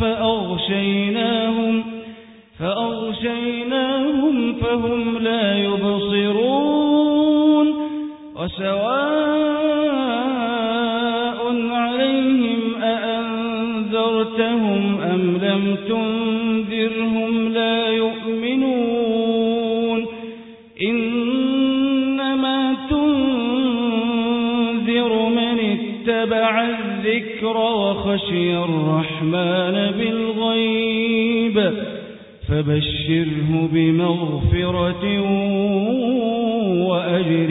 فأغشيناهم فأغشيناهم فهم لا يبصرون. وسواء عليهم أأنذرتهم أم لم تنذرهم وخشي الرحمن بالغيب فبشره بمغفرة وأجر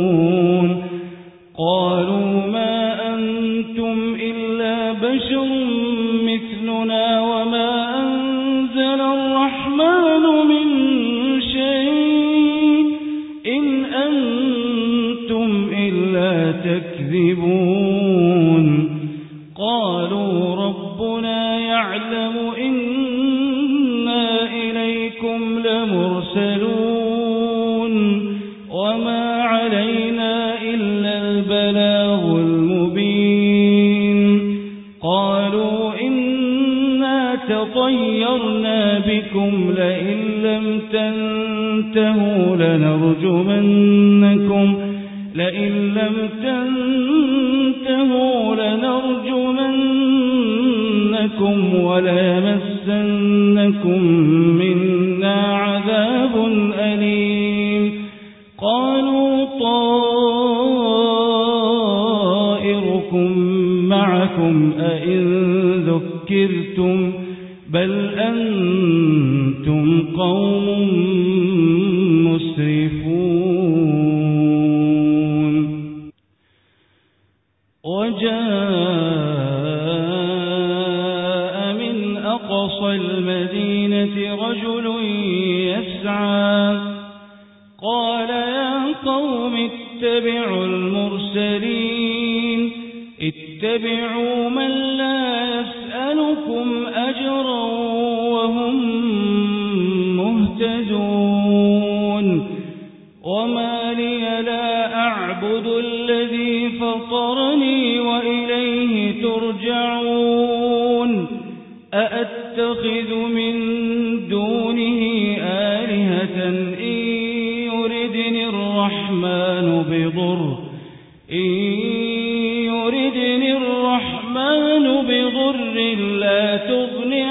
وليمسنكم منا عذاب أليم. قالوا طائركم معكم أئن ذكرتم بل أنتم اتبعوا المرسلين. اتبعوا من لا يسألكم أجرا وهم مهتدون. وما لي لا أعبد الذي فطرني وإليه لا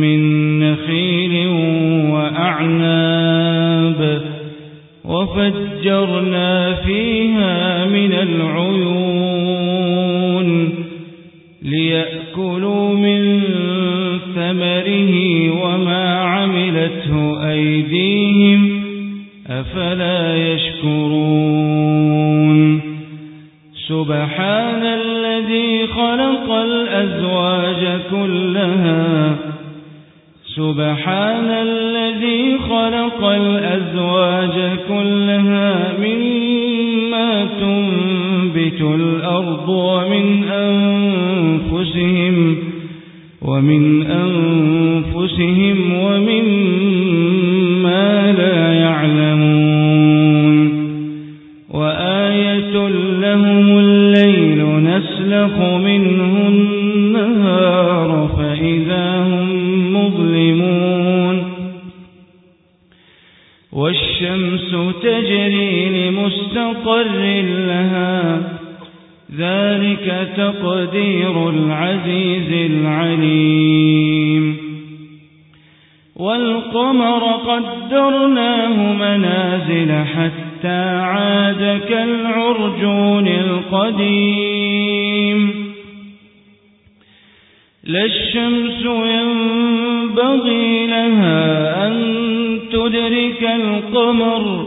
من نخيل وأعناب وفجرنا فيها من العيون مما تنبت الأرض ومن أنفسهم ومن أنفسهم ومن مقر لها ذلك تقدير العزيز العليم. والقمر قدرناه منازل حتى عاد كالعرجون القديم. لا الشمس ينبغي لها أن تدرك القمر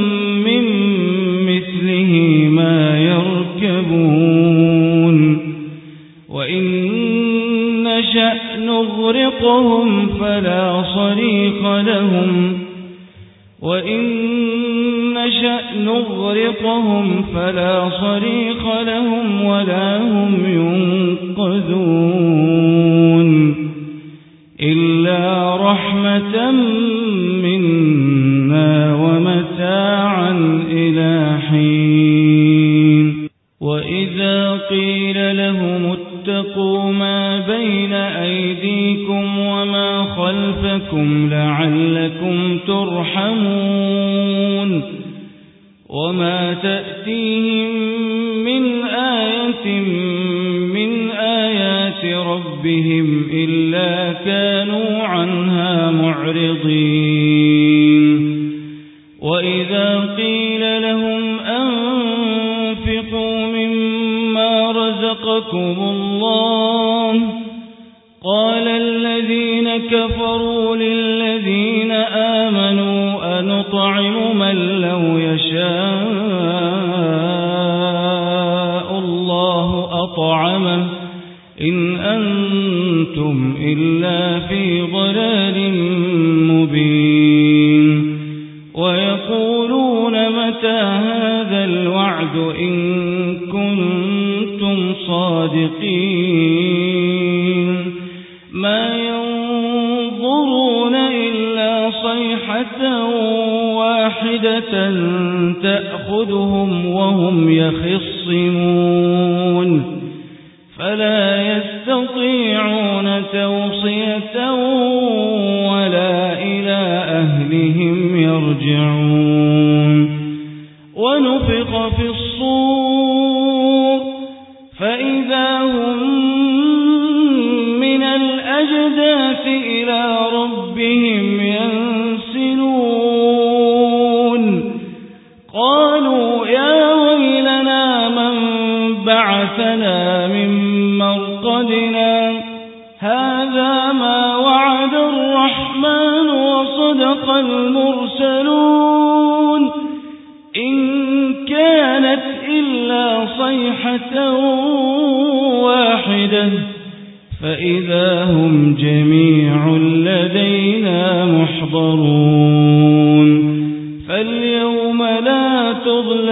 يسوقهم فلا صريق لهم وإن نشأ نغرقهم فلا صريق لهم ولا هم ينقذون إلا رحمة من وإذا قيل لهم أنفقوا مما رزقكم الله قال الذين كفروا للذين آمنوا أنطعم من لو يشاء الله أطعمه إن أنتم إلا في ضلال الوعد إن كنتم صادقين. ما ينظرون إلا صيحة واحدة تأخذهم وهم يخصمون. فلا يستطيعون توصية ربهم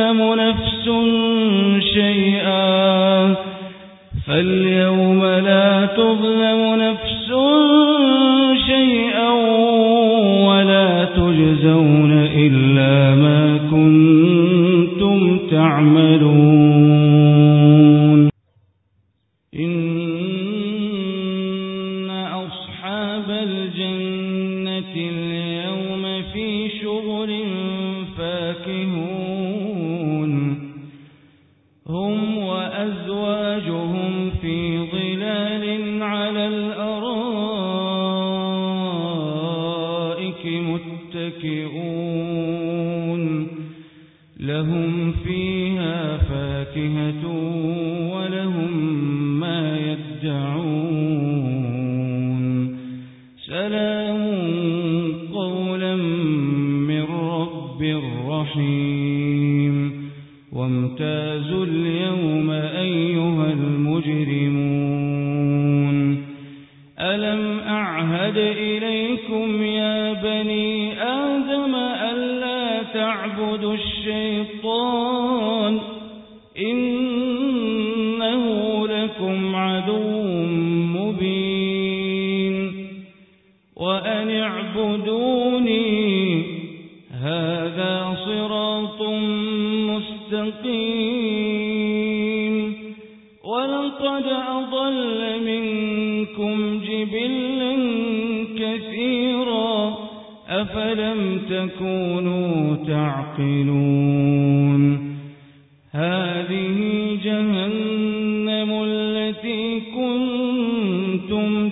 تظلم نفس شيئا فاليوم لا تظلم نفس شيئا تعبدوا الشيطان إنه لكم عدو مبين وأن اعبدوني هذا صراط مستقيم أفلم تكونوا تعقلون. هذه جهنم التي كنتم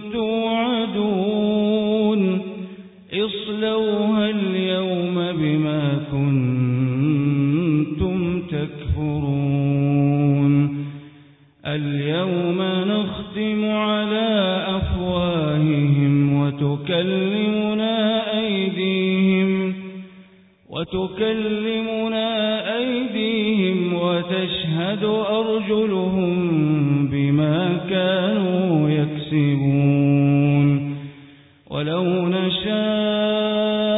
نشاء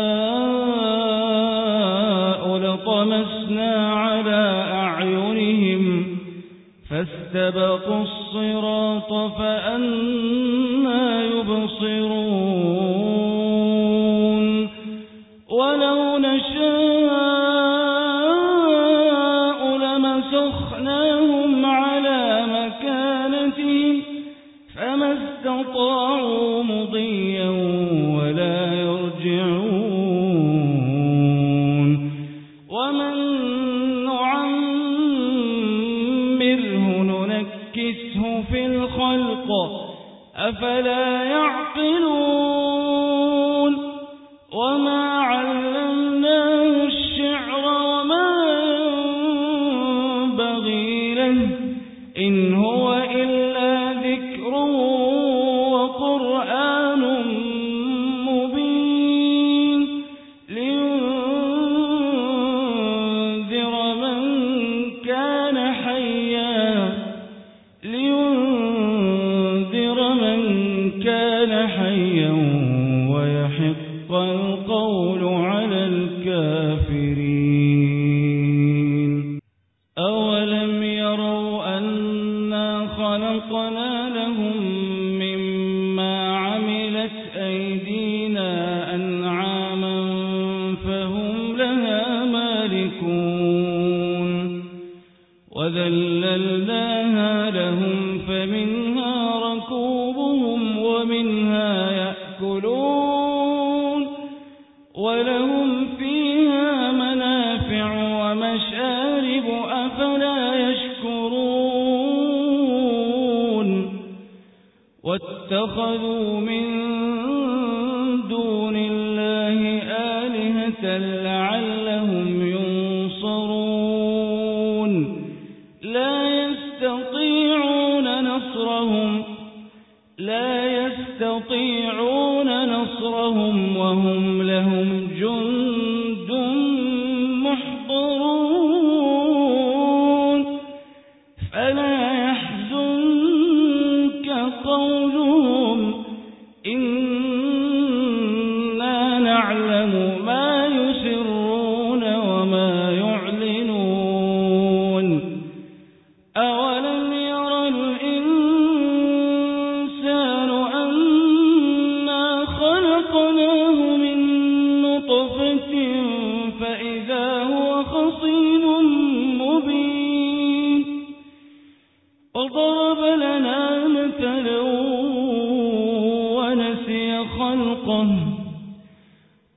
لطمسنا على أعينهم فاستبقوا الصراط فأنا يبصرون. ننكسه في الخلق أفلا يعقلون كان حيا ويحق القول. واتخذوا من دون الله آلهة لعلهم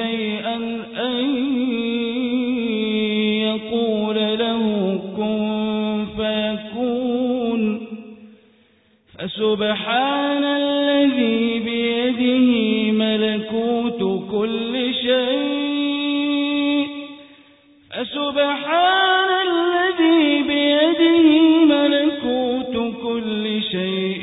شيئا أن يقول له كن فيكون. فسبحان الذي بيده ملكوت كل شيء. فسبحان الذي بيده ملكوت كل شيء.